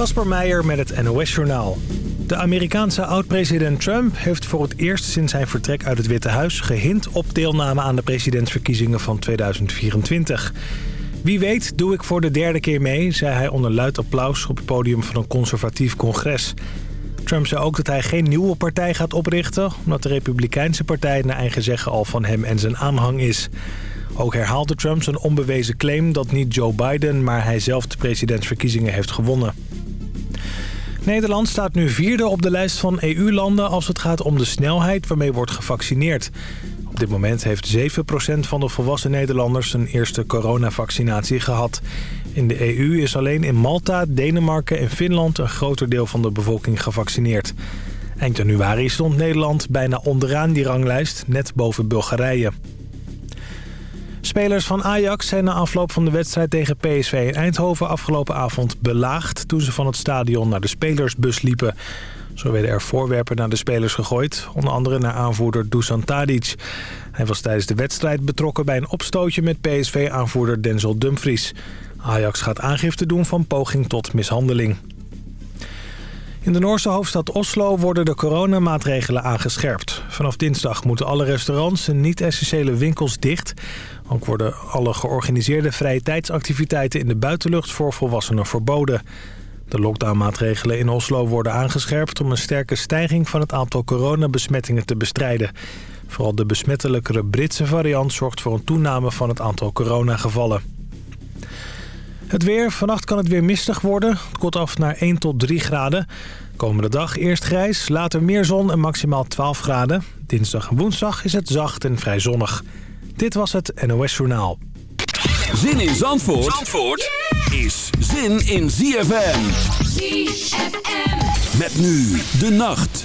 Kasper Meijer met het NOS-journaal. De Amerikaanse oud-president Trump heeft voor het eerst sinds zijn vertrek uit het Witte Huis... gehind op deelname aan de presidentsverkiezingen van 2024. Wie weet doe ik voor de derde keer mee, zei hij onder luid applaus... op het podium van een conservatief congres. Trump zei ook dat hij geen nieuwe partij gaat oprichten... omdat de Republikeinse partij naar eigen zeggen al van hem en zijn aanhang is... Ook herhaalde Trump zijn onbewezen claim dat niet Joe Biden... maar hij zelf de presidentsverkiezingen heeft gewonnen. Nederland staat nu vierde op de lijst van EU-landen... als het gaat om de snelheid waarmee wordt gevaccineerd. Op dit moment heeft 7% van de volwassen Nederlanders... een eerste coronavaccinatie gehad. In de EU is alleen in Malta, Denemarken en Finland... een groter deel van de bevolking gevaccineerd. Eind januari stond Nederland bijna onderaan die ranglijst... net boven Bulgarije. Spelers van Ajax zijn na afloop van de wedstrijd tegen PSV in Eindhoven afgelopen avond belaagd... toen ze van het stadion naar de spelersbus liepen. Zo werden er voorwerpen naar de spelers gegooid, onder andere naar aanvoerder Dusan Tadic. Hij was tijdens de wedstrijd betrokken bij een opstootje met PSV-aanvoerder Denzel Dumfries. Ajax gaat aangifte doen van poging tot mishandeling. In de Noorse hoofdstad Oslo worden de coronamaatregelen aangescherpt. Vanaf dinsdag moeten alle restaurants en niet-essentiële winkels dicht. Ook worden alle georganiseerde vrije tijdsactiviteiten in de buitenlucht voor volwassenen verboden. De lockdownmaatregelen in Oslo worden aangescherpt om een sterke stijging van het aantal coronabesmettingen te bestrijden. Vooral de besmettelijkere Britse variant zorgt voor een toename van het aantal coronagevallen. Het weer. Vannacht kan het weer mistig worden. Het koelt af naar 1 tot 3 graden. Komende dag eerst grijs, later meer zon en maximaal 12 graden. Dinsdag en woensdag is het zacht en vrij zonnig. Dit was het NOS Journaal. Zin in Zandvoort, Zandvoort is zin in ZFM. ZFM. Met nu de nacht.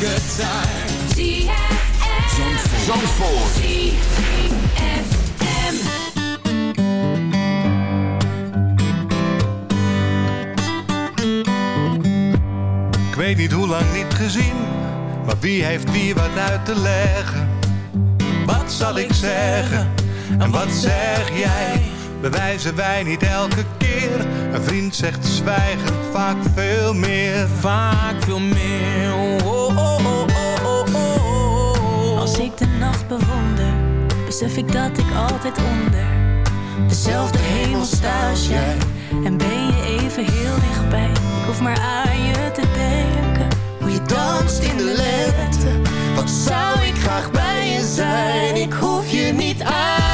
good time. Zandvoort. Ik weet niet hoe lang niet gezien, maar wie heeft wie wat uit te leggen? Wat zal ik zeggen en wat zeg jij? Bewijzen wij niet elke keer? Een vriend zegt zwijgend vaak veel meer. Vaak veel meer. Besef ik dat ik altijd onder dezelfde hemel sta als jij. En ben je even heel dichtbij. Ik hoef maar aan je te denken. Hoe je danst in de lente. Wat zou ik graag bij je zijn? Ik hoef je niet uit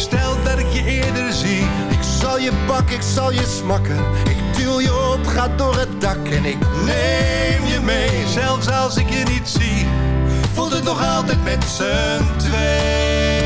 stel dat ik je eerder zie. Ik zal je pakken, ik zal je smakken. Ik duw je op, ga door het dak en ik Neem je mee, zelfs als ik je niet zie. Voelt het nog altijd met z'n twee.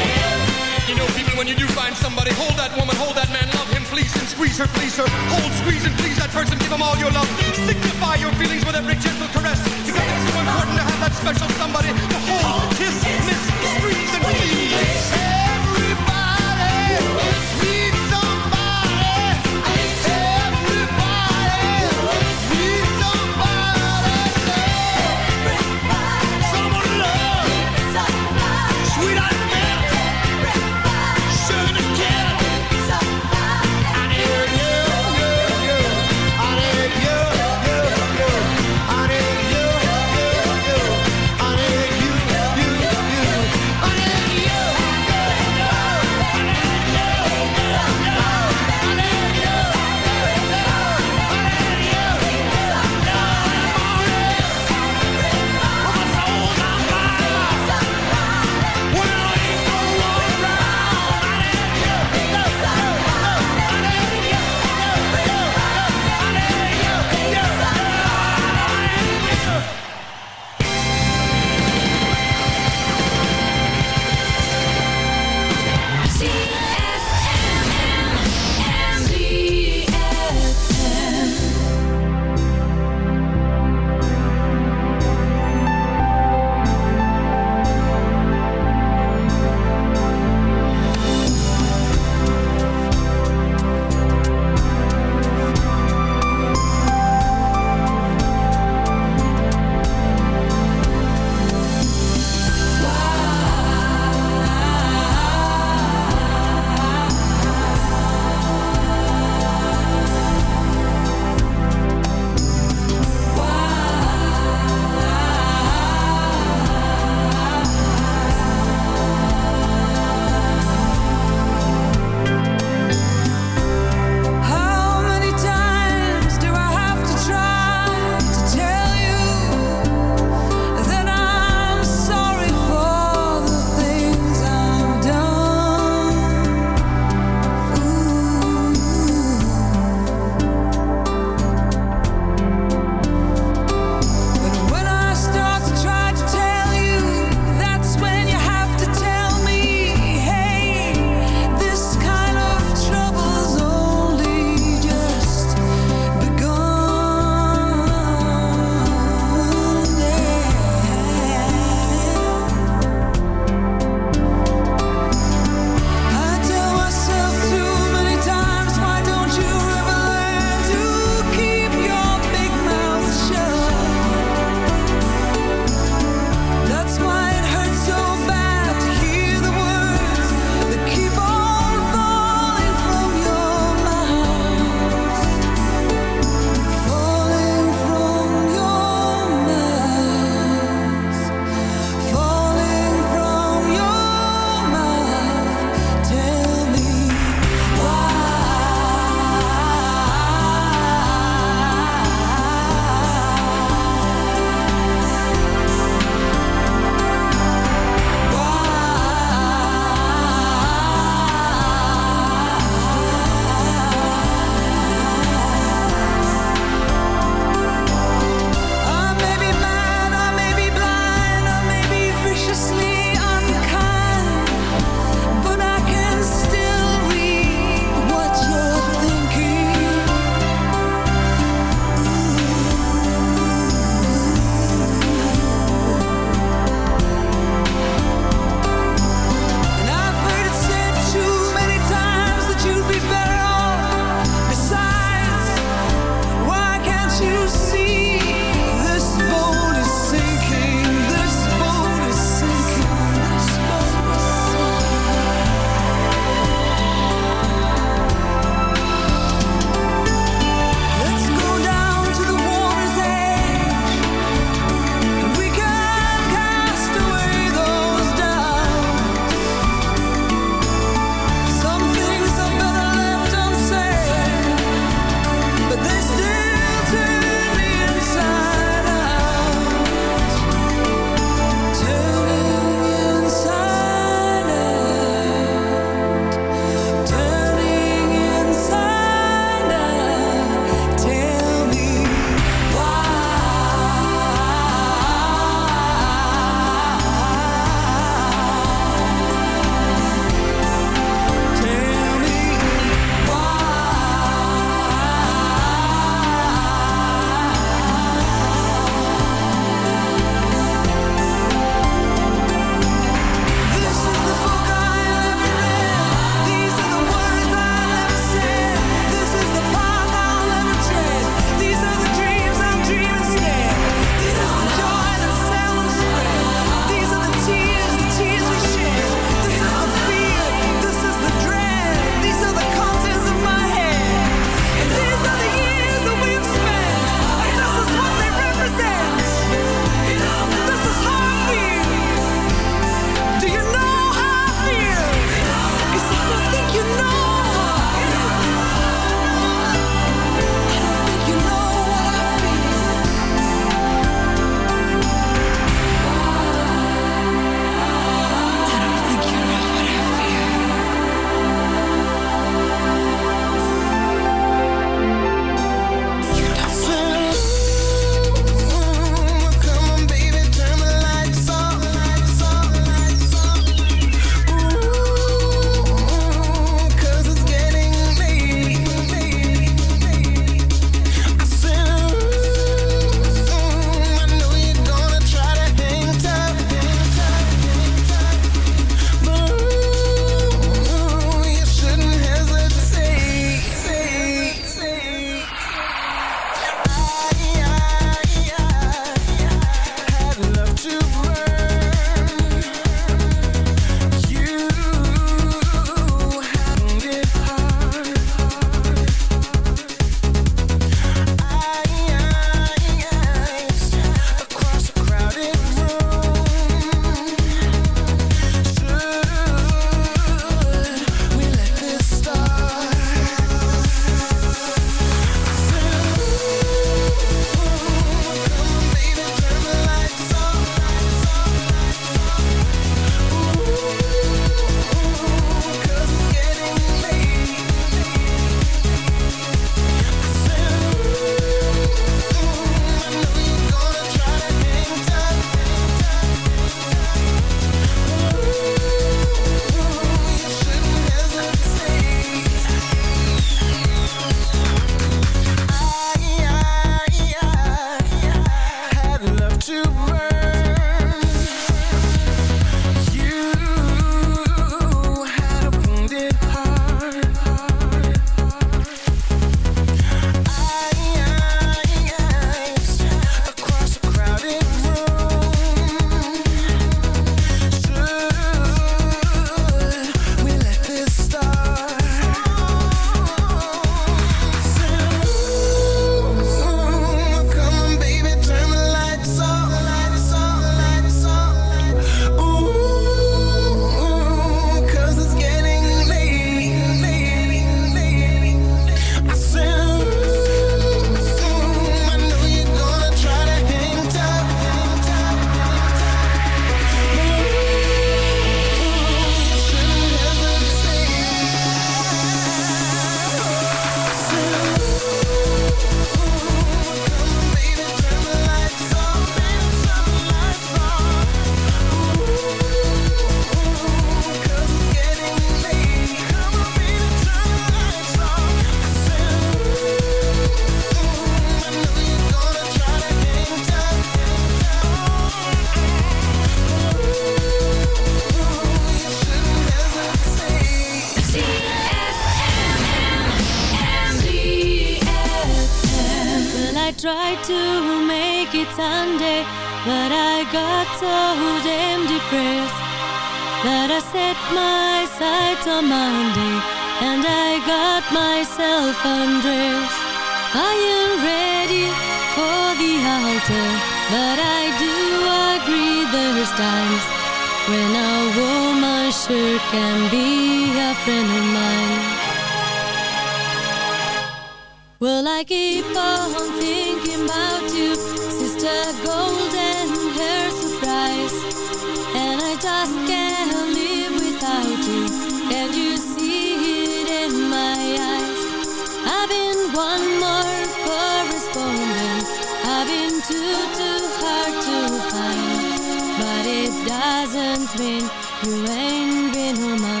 On my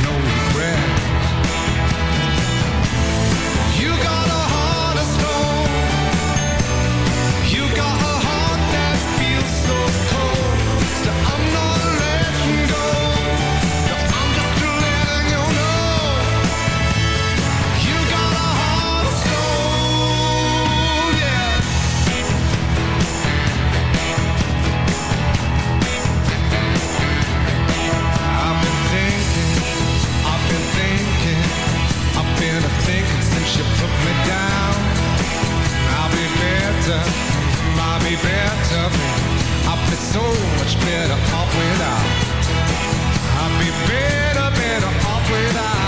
better me. I'd be so much better off without. I'd be better, better off without.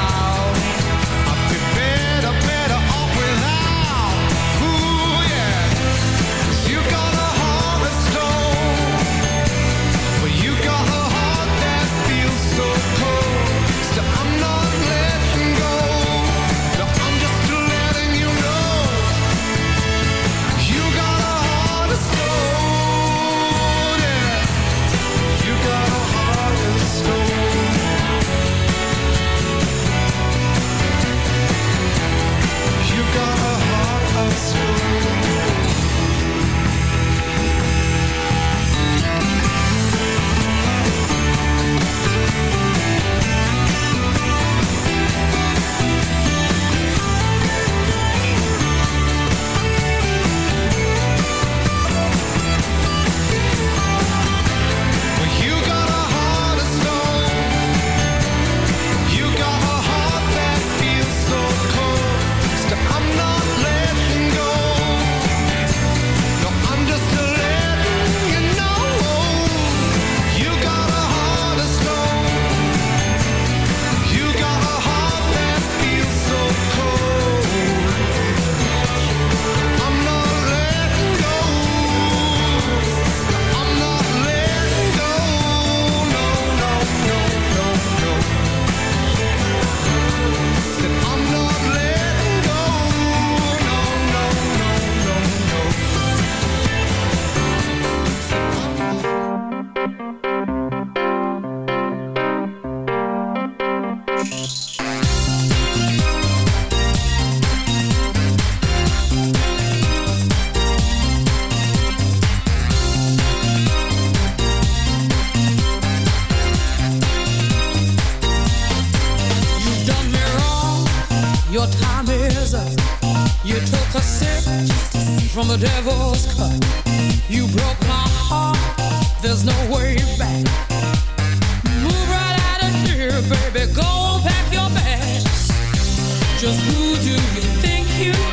Just who do you think you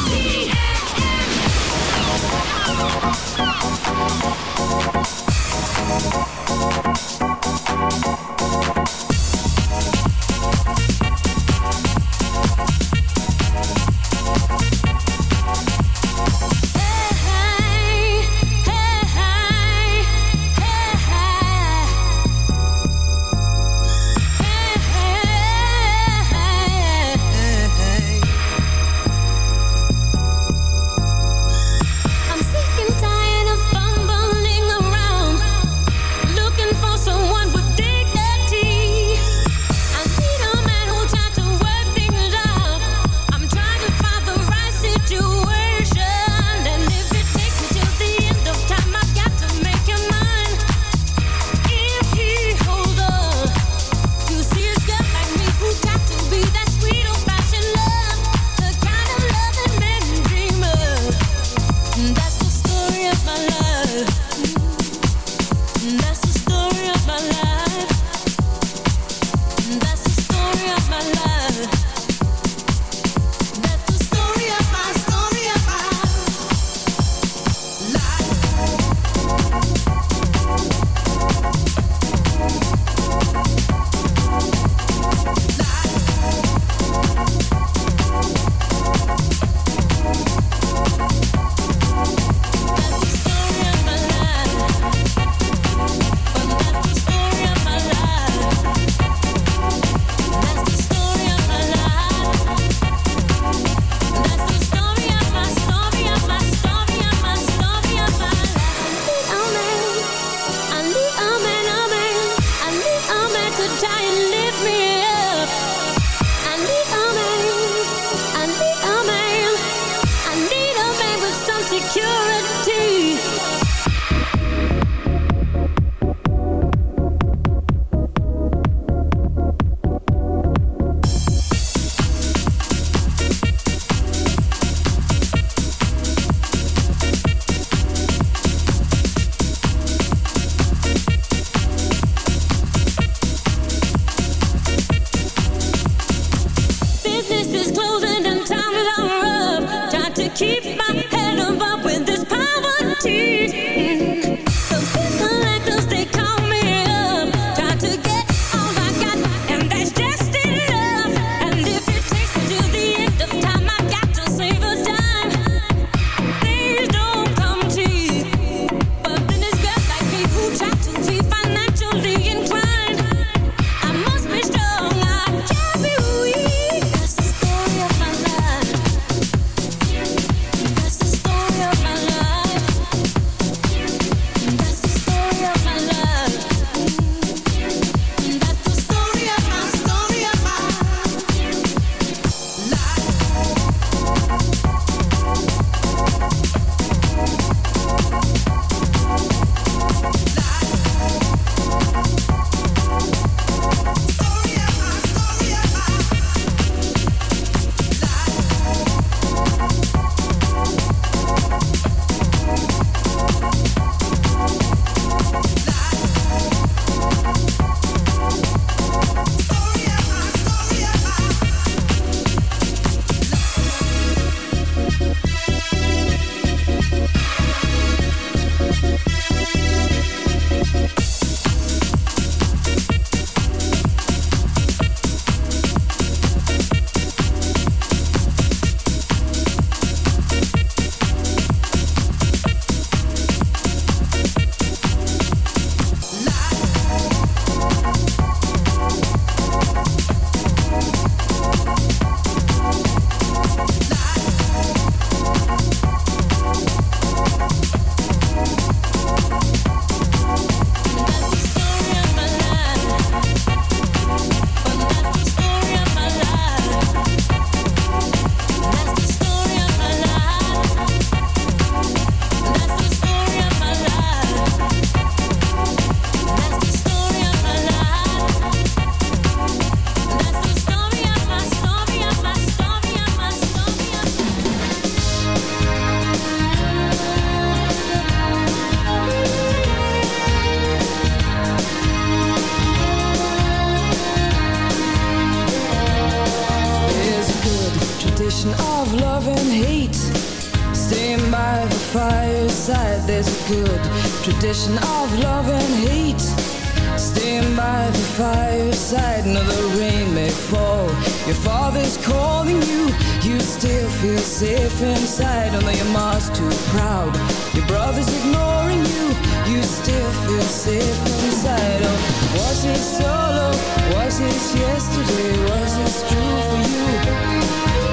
Fall. Your father's calling you, you still feel safe inside. Although your mom's too proud, your brother's ignoring you, you still feel safe inside. Oh, was it solo? Was it yesterday? Was this true for you?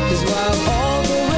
Cause while all the